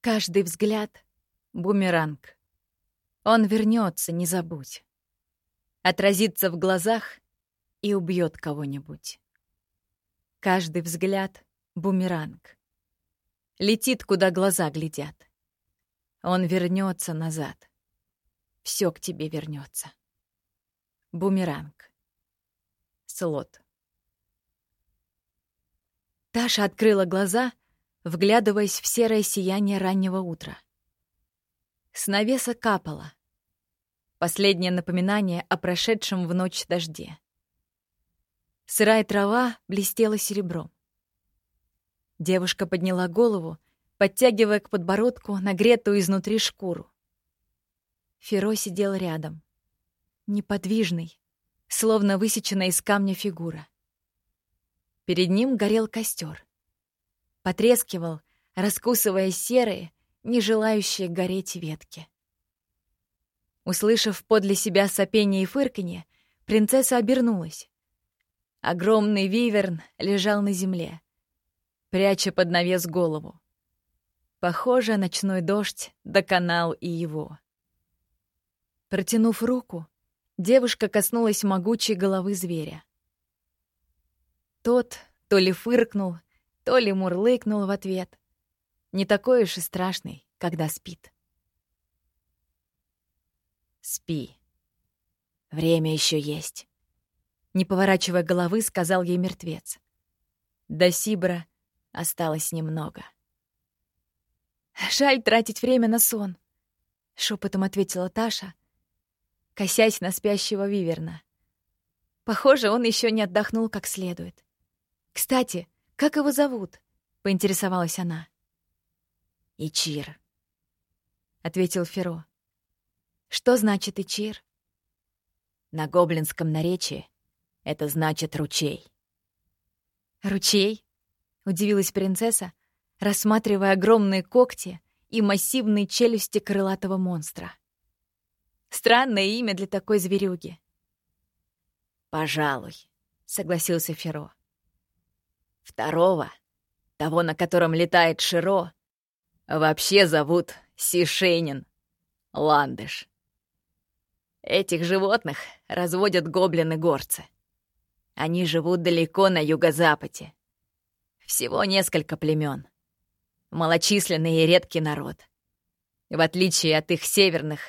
Каждый взгляд — бумеранг. Он вернется, не забудь. Отразится в глазах и убьет кого-нибудь. Каждый взгляд — бумеранг. Летит, куда глаза глядят. Он вернется назад. Все к тебе вернется. Бумеранг. Слот. Таша открыла глаза, вглядываясь в серое сияние раннего утра. С навеса капало. Последнее напоминание о прошедшем в ночь дожде. Сырая трава блестела серебром. Девушка подняла голову, подтягивая к подбородку нагретую изнутри шкуру. Феро сидел рядом, неподвижный, словно высеченная из камня фигура. Перед ним горел костер. Потрескивал, раскусывая серые, не желающие гореть ветки. Услышав подле себя сопение и фырканье, принцесса обернулась. Огромный виверн лежал на земле, пряча под навес голову. Похоже, ночной дождь доконал и его. Протянув руку, девушка коснулась могучей головы зверя. Тот то ли фыркнул, то ли мурлыкнул в ответ. Не такой уж и страшный, когда спит. «Спи. Время еще есть», — не поворачивая головы, сказал ей мертвец. До Сибра осталось немного. «Жаль тратить время на сон», — шепотом ответила Таша, косясь на спящего Виверна. Похоже, он еще не отдохнул как следует. «Кстати, как его зовут?» — поинтересовалась она. «Ичир», — ответил Феро. «Что значит Ичир?» На гоблинском наречии это значит «ручей». «Ручей?» — удивилась принцесса, рассматривая огромные когти и массивные челюсти крылатого монстра. Странное имя для такой зверюги. «Пожалуй», — согласился Феро. Второго, того, на котором летает Широ, вообще зовут Сишейнин, ландыш. Этих животных разводят гоблины-горцы. Они живут далеко на юго-западе. Всего несколько племен. Малочисленный и редкий народ. В отличие от их северных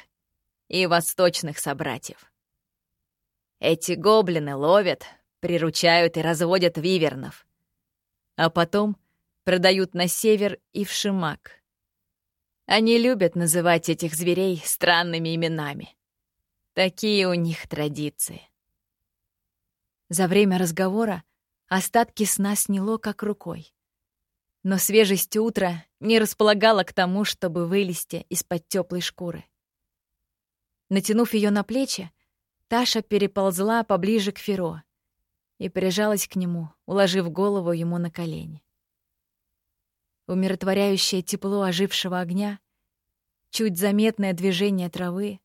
и восточных собратьев. Эти гоблины ловят, приручают и разводят вивернов, а потом продают на север и в Шимак. Они любят называть этих зверей странными именами. Такие у них традиции. За время разговора остатки сна сняло как рукой. Но свежесть утра не располагала к тому, чтобы вылезти из-под теплой шкуры. Натянув ее на плечи, Таша переползла поближе к Феро и прижалась к нему, уложив голову ему на колени. Умиротворяющее тепло ожившего огня, чуть заметное движение травы,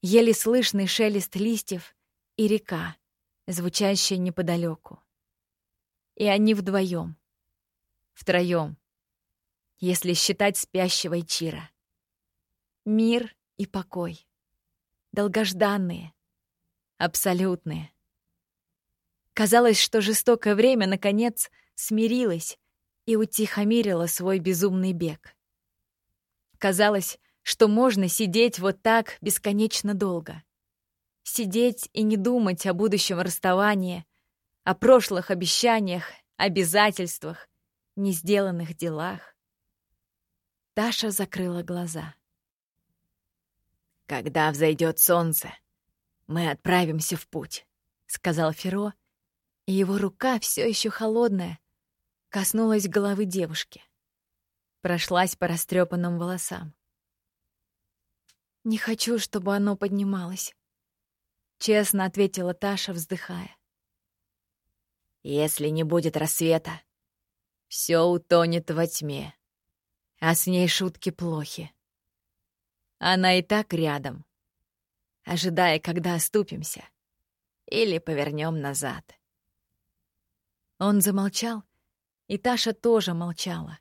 еле слышный шелест листьев и река, звучащая неподалеку. И они вдвоем, втроем, если считать спящего Ичира. Мир и покой. Долгожданные, абсолютные. Казалось, что жестокое время, наконец, смирилось и утихомирило свой безумный бег. Казалось, что можно сидеть вот так бесконечно долго. Сидеть и не думать о будущем расставании, о прошлых обещаниях, обязательствах, не сделанных делах. Таша закрыла глаза. «Когда взойдет солнце, мы отправимся в путь», — сказал Феро, — и его рука, все еще холодная, коснулась головы девушки. Прошлась по растрепанным волосам. «Не хочу, чтобы оно поднималось», — честно ответила Таша, вздыхая. «Если не будет рассвета, все утонет во тьме, а с ней шутки плохи. Она и так рядом, ожидая, когда оступимся или повернем назад». Он замолчал, и Таша тоже молчала,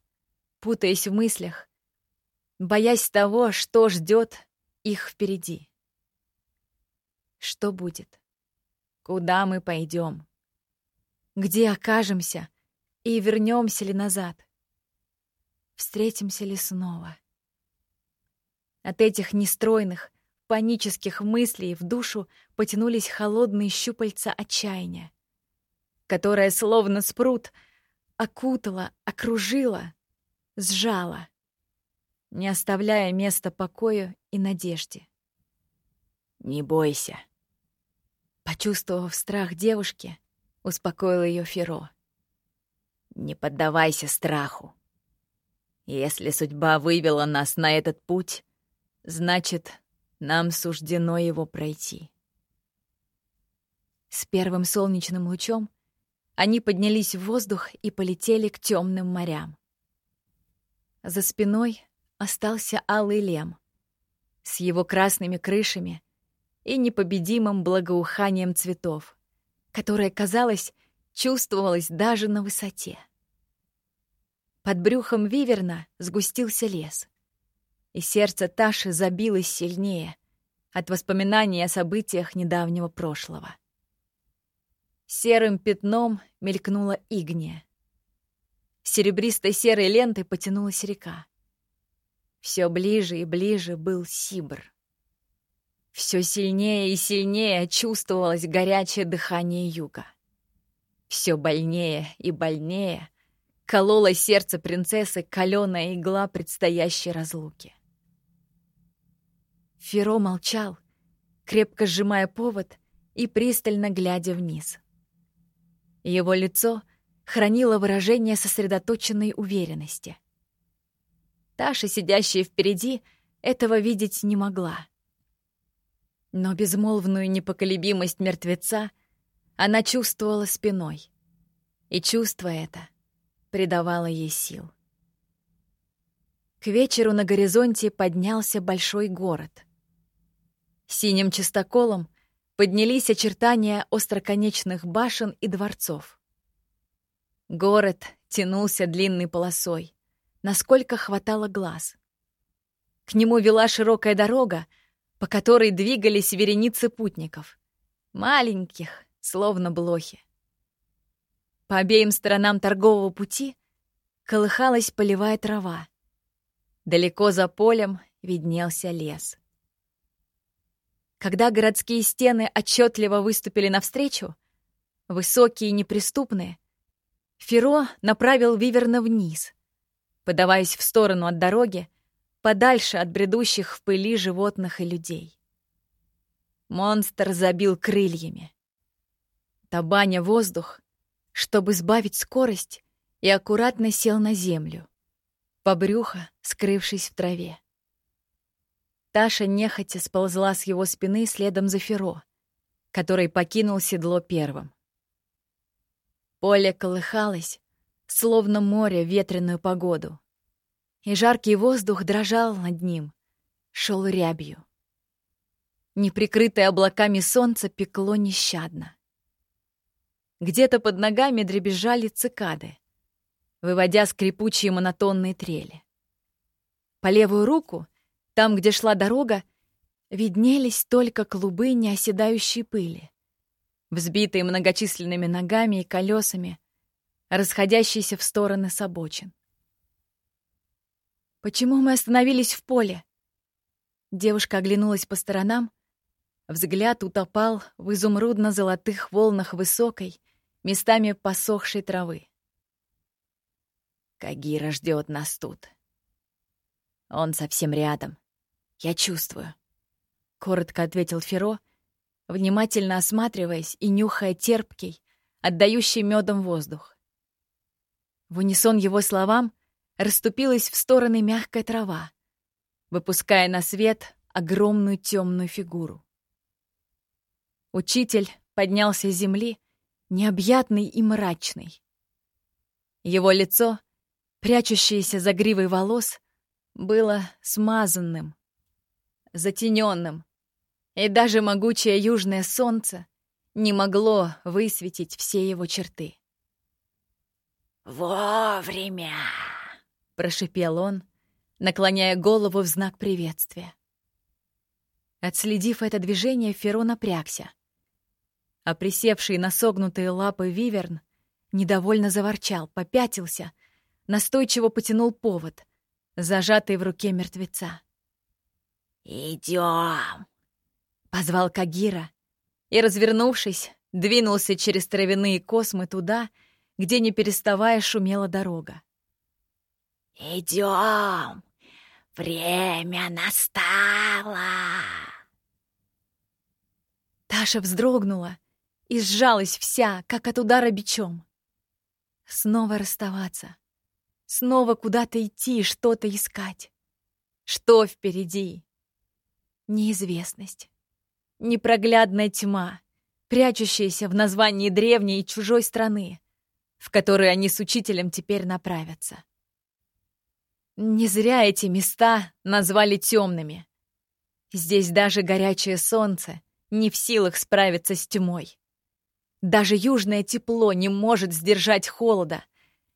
путаясь в мыслях, боясь того, что ждет их впереди. Что будет? Куда мы пойдем? Где окажемся и вернемся ли назад? Встретимся ли снова? От этих нестройных, панических мыслей в душу потянулись холодные щупальца отчаяния, которое, словно спрут, окутала, окружила, сжала, не оставляя места покою и надежде. «Не бойся», Почувствовав страх девушки, успокоил ее Феро. «Не поддавайся страху. Если судьба вывела нас на этот путь, значит, нам суждено его пройти». С первым солнечным лучом они поднялись в воздух и полетели к темным морям. За спиной остался алый лем с его красными крышами и непобедимым благоуханием цветов, которое, казалось, чувствовалось даже на высоте. Под брюхом виверна сгустился лес, и сердце Таши забилось сильнее от воспоминаний о событиях недавнего прошлого. Серым пятном мелькнула игния. Серебристой серой лентой потянулась река. Все ближе и ближе был Сибр. Все сильнее и сильнее чувствовалось горячее дыхание юга. Все больнее и больнее кололо сердце принцессы каленая игла предстоящей разлуки. Феро молчал, крепко сжимая повод и пристально глядя вниз. Его лицо хранило выражение сосредоточенной уверенности. Таша, сидящая впереди, этого видеть не могла. Но безмолвную непоколебимость мертвеца она чувствовала спиной. И чувство это придавало ей сил. К вечеру на горизонте поднялся большой город. Синим чистоколом поднялись очертания остроконечных башен и дворцов. Город тянулся длинной полосой, насколько хватало глаз. К нему вела широкая дорога, по которой двигались вереницы путников. Маленьких, словно блохи. По обеим сторонам торгового пути колыхалась полевая трава. Далеко за полем виднелся лес. Когда городские стены отчетливо выступили навстречу, высокие и неприступные, Феро направил Виверна вниз, подаваясь в сторону от дороги, подальше от бредущих в пыли животных и людей. Монстр забил крыльями. Табаня воздух, чтобы сбавить скорость, и аккуратно сел на землю, по брюхо скрывшись в траве. Таша нехотя сползла с его спины следом за Феро, который покинул седло первым. Поле колыхалось, словно море в ветреную погоду и жаркий воздух дрожал над ним, шел рябью. Неприкрытое облаками солнце пекло нещадно. Где-то под ногами дребезжали цикады, выводя скрипучие монотонные трели. По левую руку, там, где шла дорога, виднелись только клубы неоседающей пыли, взбитые многочисленными ногами и колесами, расходящиеся в стороны с обочин. Почему мы остановились в поле? Девушка оглянулась по сторонам. Взгляд утопал в изумрудно-золотых волнах высокой, местами посохшей травы. Кагира ждет нас тут. Он совсем рядом. Я чувствую. Коротко ответил Феро, внимательно осматриваясь и нюхая терпкий, отдающий медом воздух. В унисон его словам — расступилась в стороны мягкая трава, выпуская на свет огромную темную фигуру. Учитель поднялся с земли, необъятный и мрачный. Его лицо, прячущееся за гривой волос, было смазанным, затененным, и даже могучее южное солнце не могло высветить все его черты. «Вовремя!» — прошипел он, наклоняя голову в знак приветствия. Отследив это движение, Феро напрягся. А присевший на согнутые лапы виверн недовольно заворчал, попятился, настойчиво потянул повод, зажатый в руке мертвеца. «Идем!» — позвал Кагира и, развернувшись, двинулся через травяные космы туда, где, не переставая, шумела дорога. «Идем! Время настало!» Таша вздрогнула и сжалась вся, как от удара бичом. Снова расставаться. Снова куда-то идти, что-то искать. Что впереди? Неизвестность. Непроглядная тьма, прячущаяся в названии древней и чужой страны, в которую они с учителем теперь направятся. Не зря эти места назвали темными. Здесь даже горячее солнце не в силах справиться с тьмой. Даже южное тепло не может сдержать холода,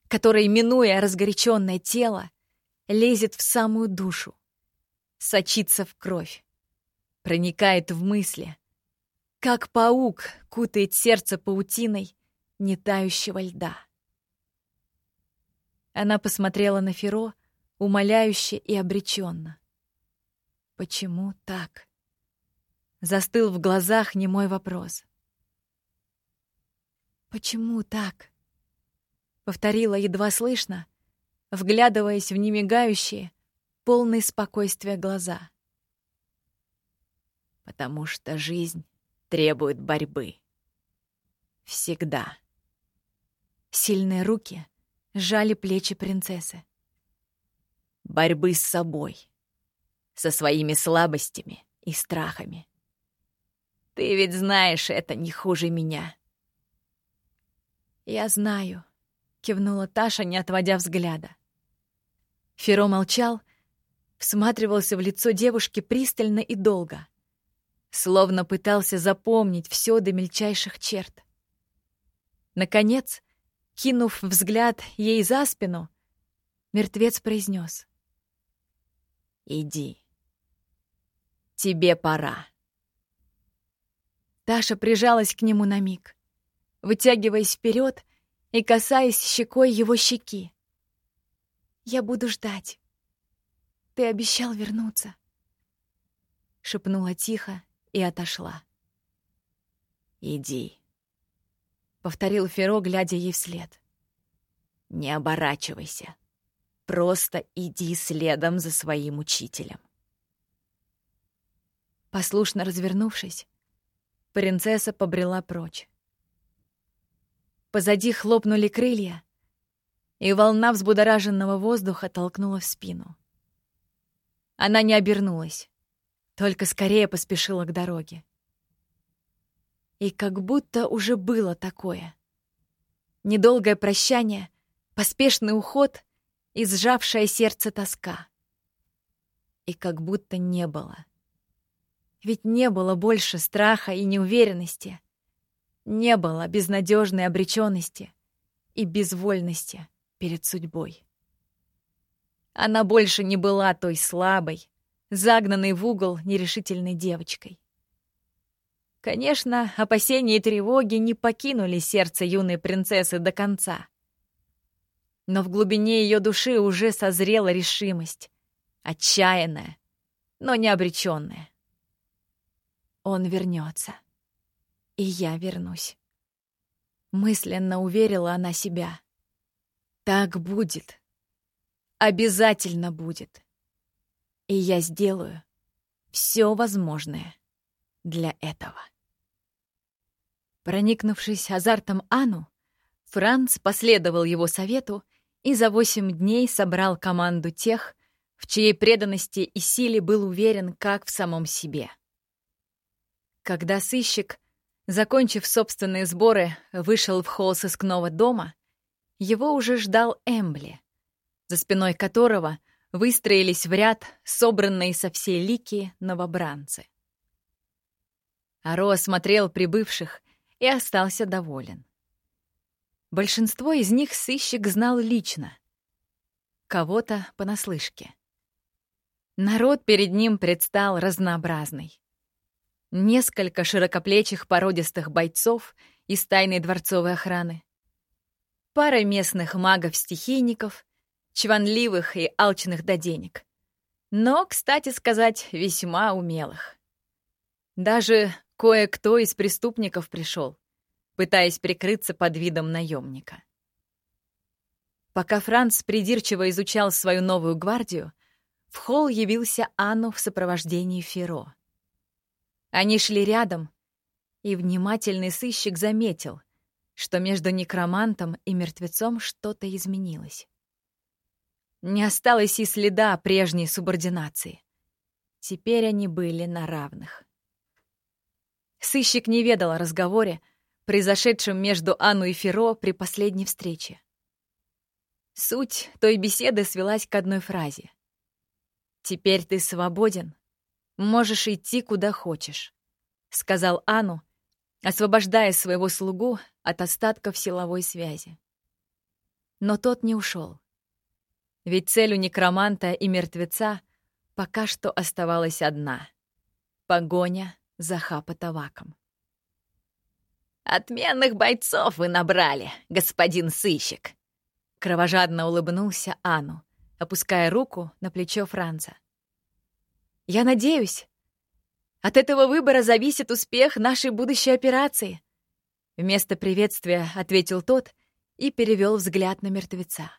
который, минуя разгоряченное тело, лезет в самую душу, сочится в кровь, проникает в мысли, как паук кутает сердце паутиной нетающего льда. Она посмотрела на Феро, умоляюще и обреченно. Почему так? Застыл в глазах немой вопрос. «Почему так?» Повторила едва слышно, вглядываясь в немигающие, полные спокойствия глаза. «Потому что жизнь требует борьбы. Всегда». Сильные руки сжали плечи принцессы борьбы с собой, со своими слабостями и страхами. Ты ведь знаешь это не хуже меня. Я знаю, кивнула Таша, не отводя взгляда. Феро молчал, всматривался в лицо девушки пристально и долго, словно пытался запомнить все до мельчайших черт. Наконец, кинув взгляд ей за спину, мертвец произнес: Иди. Тебе пора. Таша прижалась к нему на миг, вытягиваясь вперед и касаясь щекой его щеки. «Я буду ждать. Ты обещал вернуться», — шепнула тихо и отошла. «Иди», — повторил Феро, глядя ей вслед. «Не оборачивайся». Просто иди следом за своим учителем. Послушно развернувшись, принцесса побрела прочь. Позади хлопнули крылья, и волна взбудораженного воздуха толкнула в спину. Она не обернулась, только скорее поспешила к дороге. И как будто уже было такое. Недолгое прощание, поспешный уход и сжавшее сердце тоска. И как будто не было. Ведь не было больше страха и неуверенности. Не было безнадежной обреченности и безвольности перед судьбой. Она больше не была той слабой, загнанной в угол нерешительной девочкой. Конечно, опасения и тревоги не покинули сердце юной принцессы до конца но в глубине ее души уже созрела решимость, отчаянная, но не обреченная. Он вернется, и я вернусь. Мысленно уверила она себя. Так будет. Обязательно будет. И я сделаю все возможное для этого. Проникнувшись азартом Ану, Франц последовал его совету и за восемь дней собрал команду тех, в чьей преданности и силе был уверен как в самом себе. Когда сыщик, закончив собственные сборы, вышел в холл сыскного дома, его уже ждал Эмбли, за спиной которого выстроились в ряд собранные со всей лики новобранцы. Аро осмотрел прибывших и остался доволен. Большинство из них сыщик знал лично. Кого-то понаслышке. Народ перед ним предстал разнообразный. Несколько широкоплечих породистых бойцов из тайной дворцовой охраны, пара местных магов-стихийников, чванливых и алчных до денег. Но, кстати сказать, весьма умелых. Даже кое-кто из преступников пришел, пытаясь прикрыться под видом наемника. Пока Франц придирчиво изучал свою новую гвардию, в холл явился Анну в сопровождении Феро. Они шли рядом, и внимательный сыщик заметил, что между некромантом и мертвецом что-то изменилось. Не осталось и следа прежней субординации. Теперь они были на равных. Сыщик не ведал о разговоре, произошедшем между Анну и Феро при последней встрече. Суть той беседы свелась к одной фразе. «Теперь ты свободен, можешь идти куда хочешь», — сказал Анну, освобождая своего слугу от остатков силовой связи. Но тот не ушел. Ведь цель у некроманта и мертвеца пока что оставалась одна — погоня за хапотоваком. «Отменных бойцов вы набрали, господин сыщик!» Кровожадно улыбнулся Ану, опуская руку на плечо Франца. «Я надеюсь. От этого выбора зависит успех нашей будущей операции», Вместо приветствия ответил тот и перевел взгляд на мертвеца.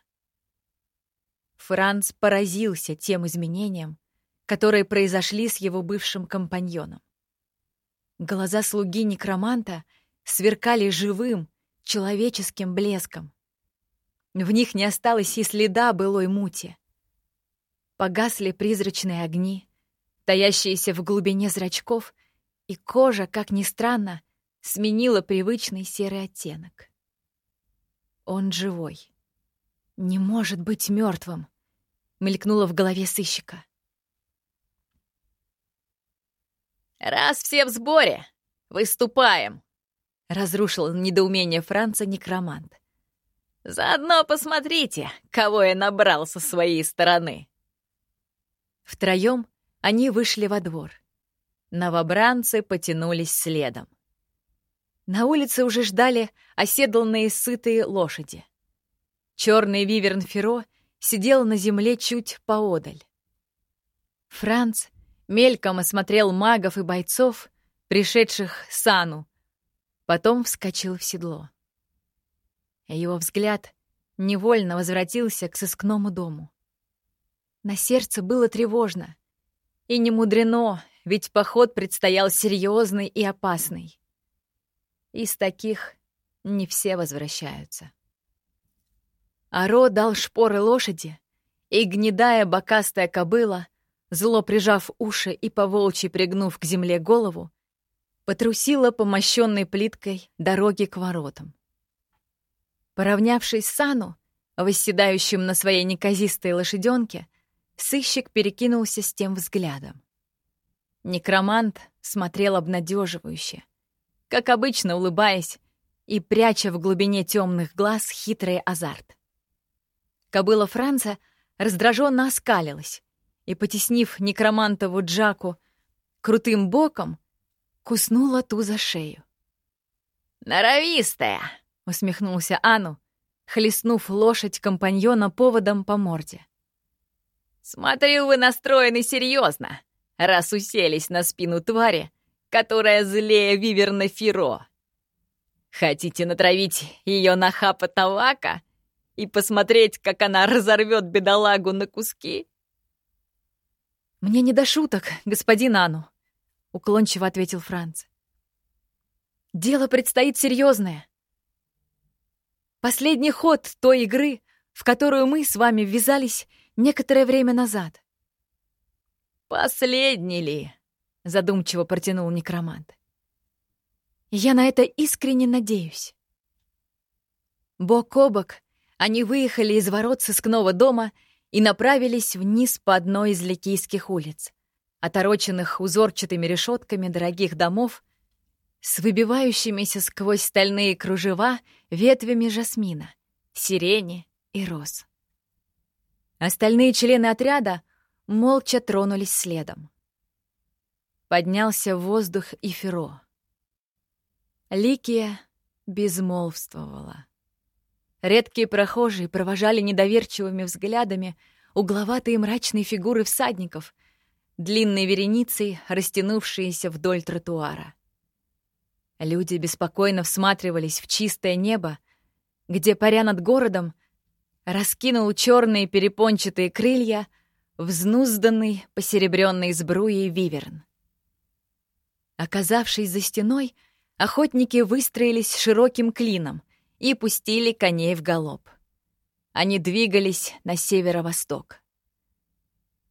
Франц поразился тем изменениям, которые произошли с его бывшим компаньоном. Глаза слуги некроманта сверкали живым, человеческим блеском. В них не осталось и следа былой мути. Погасли призрачные огни, таящиеся в глубине зрачков, и кожа, как ни странно, сменила привычный серый оттенок. Он живой. Не может быть мертвым, мелькнуло в голове сыщика. «Раз все в сборе, выступаем!» — разрушил недоумение Франца некромант. «Заодно посмотрите, кого я набрал со своей стороны!» Втроем они вышли во двор. Новобранцы потянулись следом. На улице уже ждали оседланные сытые лошади. Черный виверн Феро сидел на земле чуть поодаль. Франц мельком осмотрел магов и бойцов, пришедших с Ану, потом вскочил в седло. Его взгляд невольно возвратился к сыскному дому. На сердце было тревожно. И не мудрено, ведь поход предстоял серьезный и опасный. Из таких не все возвращаются. Аро дал шпоры лошади, и гнедая бокастая кобыла зло прижав уши и поволчьи пригнув к земле голову, потрусила по мощенной плиткой дороги к воротам. Поравнявшись с Сану, восседающим на своей неказистой лошаденке, сыщик перекинулся с тем взглядом. Некромант смотрел обнадеживающе, как обычно улыбаясь и пряча в глубине темных глаз хитрый азарт. Кобыла Франца раздраженно оскалилась, и, потеснив некромантову Джаку крутым боком, куснула ту за шею. «Норовистая!» — усмехнулся Ану, хлестнув лошадь компаньона поводом по морде. «Смотрю, вы настроены серьезно, раз уселись на спину твари, которая злее Виверна Фиро. Хотите натравить ее на хапа Тавака и посмотреть, как она разорвет бедолагу на куски?» «Мне не до шуток, господин Ану», — уклончиво ответил Франц. «Дело предстоит серьезное. Последний ход той игры, в которую мы с вами ввязались некоторое время назад». «Последний ли?» — задумчиво протянул некромант. «Я на это искренне надеюсь». Бок о бок они выехали из ворот сыскного дома — и направились вниз по одной из ликийских улиц, отороченных узорчатыми решетками дорогих домов с выбивающимися сквозь стальные кружева ветвями жасмина, сирени и роз. Остальные члены отряда молча тронулись следом. Поднялся в воздух и Феро. Ликия безмолвствовала. Редкие прохожие провожали недоверчивыми взглядами угловатые мрачные фигуры всадников, длинной вереницей, растянувшиеся вдоль тротуара. Люди беспокойно всматривались в чистое небо, где, паря над городом, раскинул черные перепончатые крылья взнузданный, посеребренный сбруей виверн. Оказавшись за стеной, охотники выстроились широким клином и пустили коней в галоп. Они двигались на северо-восток.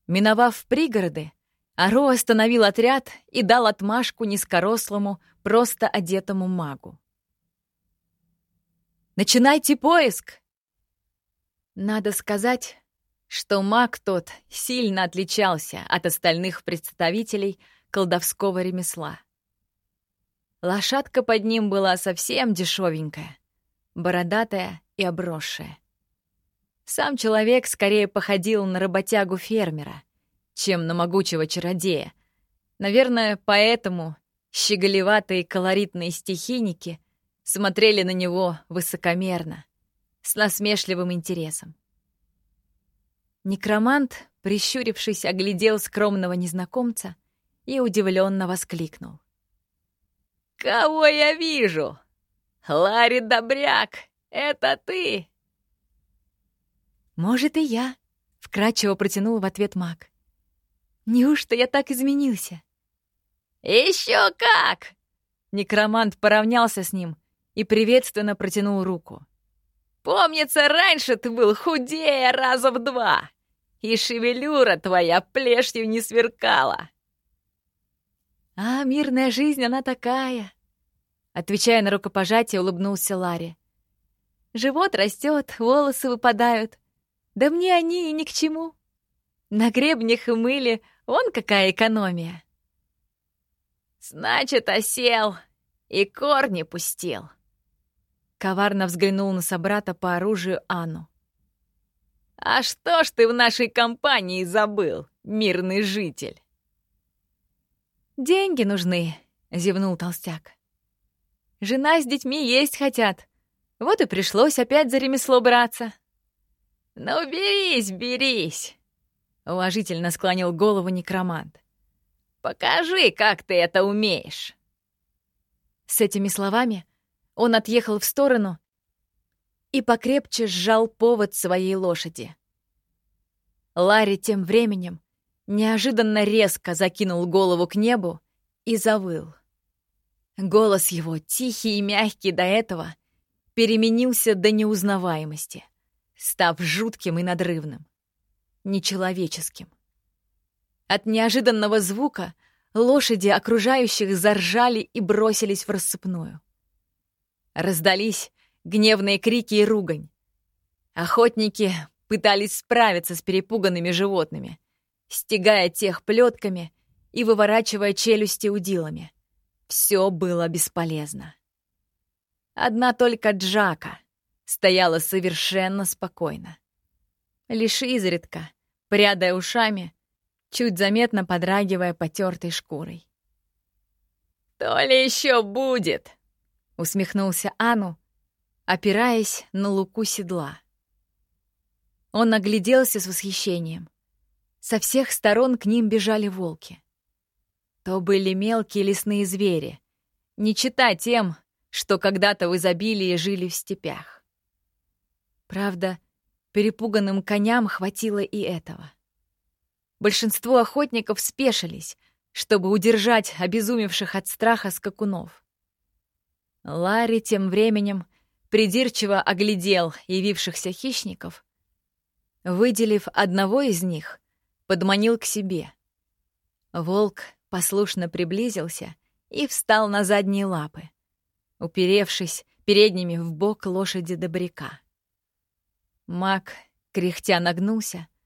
Миновав пригороды, Аро остановил отряд и дал отмашку низкорослому, просто одетому магу. «Начинайте поиск!» Надо сказать, что маг тот сильно отличался от остальных представителей колдовского ремесла. Лошадка под ним была совсем дешевенькая, бородатая и обросшая. Сам человек скорее походил на работягу-фермера, чем на могучего чародея. Наверное, поэтому щеголеватые колоритные стихийники смотрели на него высокомерно, с насмешливым интересом. Некромант, прищурившись, оглядел скромного незнакомца и удивленно воскликнул. «Кого я вижу? Ларри Добряк, это ты!» «Может, и я», — вкратчиво протянул в ответ маг. «Неужто я так изменился?» «Еще как!» Некромант поравнялся с ним и приветственно протянул руку. «Помнится, раньше ты был худее раза в два, и шевелюра твоя плешью не сверкала». «А мирная жизнь, она такая!» Отвечая на рукопожатие, улыбнулся Ларри. «Живот растет, волосы выпадают. Да мне они и ни к чему. На гребнях и мыле вон какая экономия». «Значит, осел и корни пустил». Коварно взглянул на собрата по оружию Анну. «А что ж ты в нашей компании забыл, мирный житель?» «Деньги нужны», — зевнул толстяк. «Жена с детьми есть хотят. Вот и пришлось опять за ремесло браться». «Ну, берись, берись!» — уважительно склонил голову некромант. «Покажи, как ты это умеешь!» С этими словами он отъехал в сторону и покрепче сжал повод своей лошади. Ларри тем временем неожиданно резко закинул голову к небу и завыл. Голос его, тихий и мягкий до этого, переменился до неузнаваемости, став жутким и надрывным, нечеловеческим. От неожиданного звука лошади окружающих заржали и бросились в рассыпную. Раздались гневные крики и ругань. Охотники пытались справиться с перепуганными животными, стегая тех плетками и выворачивая челюсти удилами. Все было бесполезно. Одна только Джака стояла совершенно спокойно. Лишь изредка, прядая ушами, чуть заметно подрагивая потертой шкурой. «То ли еще будет!» — усмехнулся Ану, опираясь на луку седла. Он огляделся с восхищением. Со всех сторон к ним бежали волки. То были мелкие лесные звери, не чита тем, что когда-то в изобилии жили в степях. Правда, перепуганным коням хватило и этого. Большинство охотников спешились, чтобы удержать обезумевших от страха скакунов. Ларри тем временем придирчиво оглядел явившихся хищников, выделив одного из них, подманил к себе. Волк послушно приблизился и встал на задние лапы, уперевшись передними в бок лошади добряка. Маг, кряхтя, нагнулся —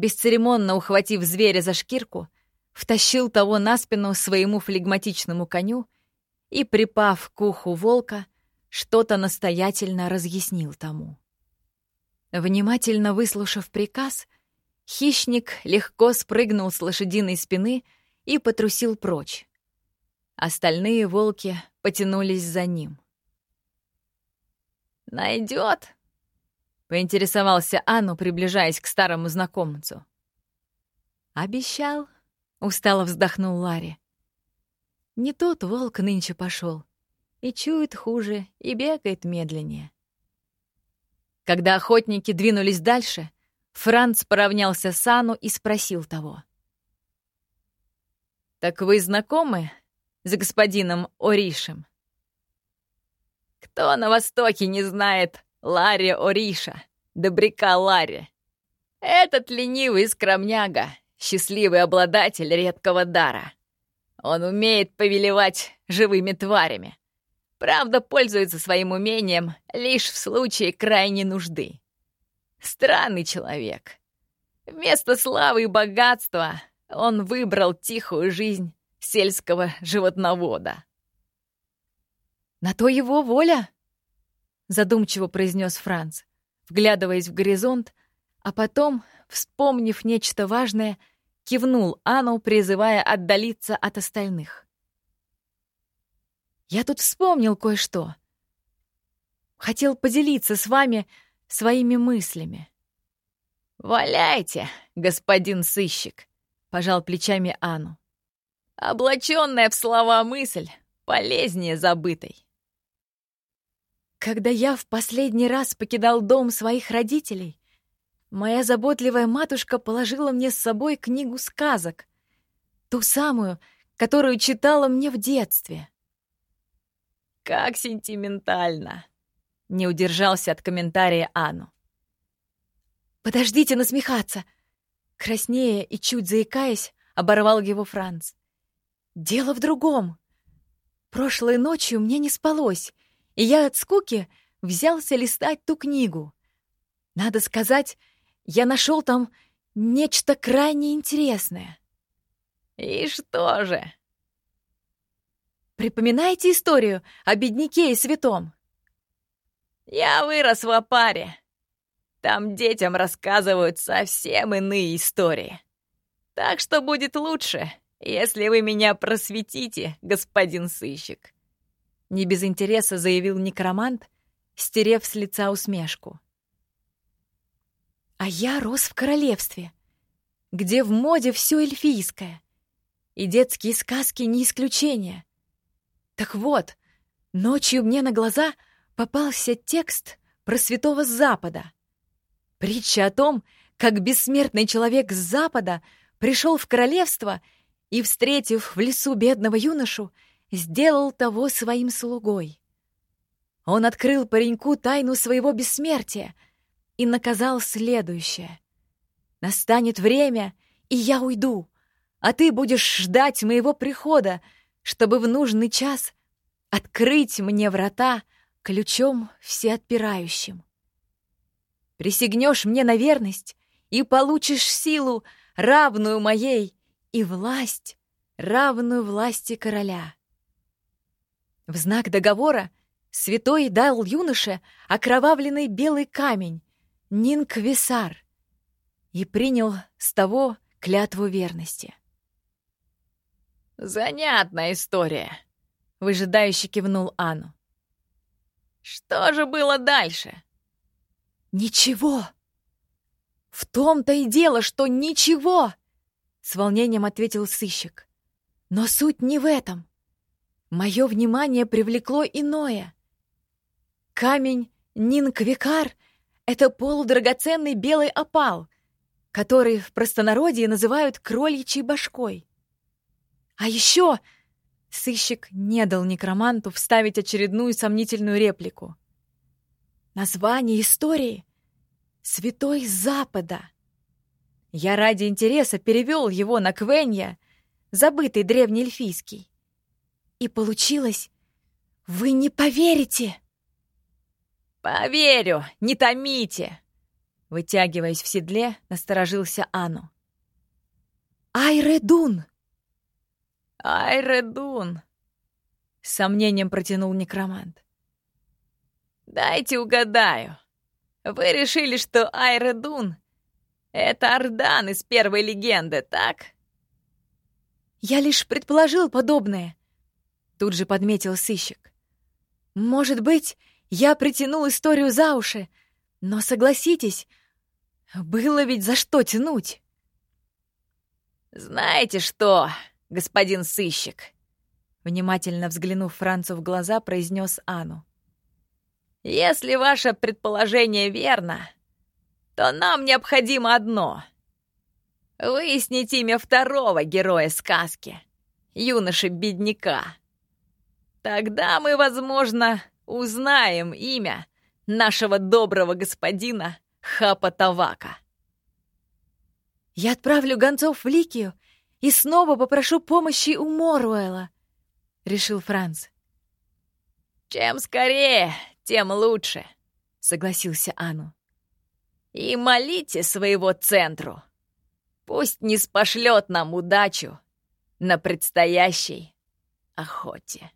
бесцеремонно ухватив зверя за шкирку, втащил того на спину своему флегматичному коню и, припав к уху волка, что-то настоятельно разъяснил тому. Внимательно выслушав приказ, Хищник легко спрыгнул с лошадиной спины и потрусил прочь. Остальные волки потянулись за ним. «Найдет?» — поинтересовался Анну, приближаясь к старому знакомцу. «Обещал», — устало вздохнул Ларри. «Не тот волк нынче пошел, и чует хуже, и бегает медленнее». Когда охотники двинулись дальше, Франц поравнялся с Анну и спросил того. «Так вы знакомы с господином Оришем?» «Кто на Востоке не знает Ларри Ориша, добряка Ларри? Этот ленивый скромняга, счастливый обладатель редкого дара. Он умеет повелевать живыми тварями. Правда, пользуется своим умением лишь в случае крайней нужды. Странный человек. Вместо славы и богатства он выбрал тихую жизнь сельского животновода. «На то его воля!» — задумчиво произнес Франц, вглядываясь в горизонт, а потом, вспомнив нечто важное, кивнул Анну, призывая отдалиться от остальных. «Я тут вспомнил кое-что. Хотел поделиться с вами своими мыслями». «Валяйте, господин сыщик», — пожал плечами Анну. «Облаченная в слова мысль полезнее забытой». Когда я в последний раз покидал дом своих родителей, Моя заботливая матушка положила мне с собой книгу сказок, ту самую, которую читала мне в детстве. «Как сентиментально!» — не удержался от комментария Анну. «Подождите насмехаться!» Краснея и чуть заикаясь, оборвал его Франц. «Дело в другом. Прошлой ночью мне не спалось, и я от скуки взялся листать ту книгу. Надо сказать, я нашел там нечто крайне интересное. И что же? Припоминаете историю о бедняке и святом? Я вырос в опаре. Там детям рассказывают совсем иные истории. Так что будет лучше, если вы меня просветите, господин сыщик. Не без интереса заявил некромант, стерев с лица усмешку. А я рос в королевстве, где в моде все эльфийское. И детские сказки не исключение. Так вот, ночью мне на глаза попался текст про святого Запада. Притча о том, как бессмертный человек с Запада пришел в королевство и, встретив в лесу бедного юношу, сделал того своим слугой. Он открыл пареньку тайну своего бессмертия — и наказал следующее. «Настанет время, и я уйду, а ты будешь ждать моего прихода, чтобы в нужный час открыть мне врата ключом всеотпирающим. Присягнешь мне на верность и получишь силу, равную моей, и власть, равную власти короля». В знак договора святой дал юноше окровавленный белый камень, Нинквисар и принял с того клятву верности. «Занятная история», — выжидающе кивнул Анну. «Что же было дальше?» «Ничего! В том-то и дело, что ничего!» — с волнением ответил сыщик. «Но суть не в этом. Мое внимание привлекло иное. Камень Нинквикар — это полудрагоценный белый опал, который в простонародье называют кроличьей башкой. А еще сыщик не дал некроманту вставить очередную сомнительную реплику. Название истории — «Святой Запада». Я ради интереса перевел его на Квенья, забытый древнеэльфийский. И получилось... Вы не поверите! «Поверю, не томите!» Вытягиваясь в седле, насторожился Ану. «Айредун!» «Айредун!» С сомнением протянул некромант. «Дайте угадаю. Вы решили, что Айредун Это Ардан из первой легенды, так? Я лишь предположил подобное. Тут же подметил сыщик. Может быть, я притянул историю за уши, но согласитесь, было ведь за что тянуть. «Знаете что, господин сыщик?» Внимательно взглянув Францу в глаза, произнес Ану. «Если ваше предположение верно, то нам необходимо одно — выяснить имя второго героя сказки, юноши-бедняка. Тогда мы, возможно, узнаем имя нашего доброго господина Хапатавака. Я отправлю гонцов в Ликию и снова попрошу помощи у Моруэла, — решил Франц. «Чем скорее, тем лучше», — согласился Ану. «И молите своего центру. Пусть не спошлет нам удачу на предстоящей охоте».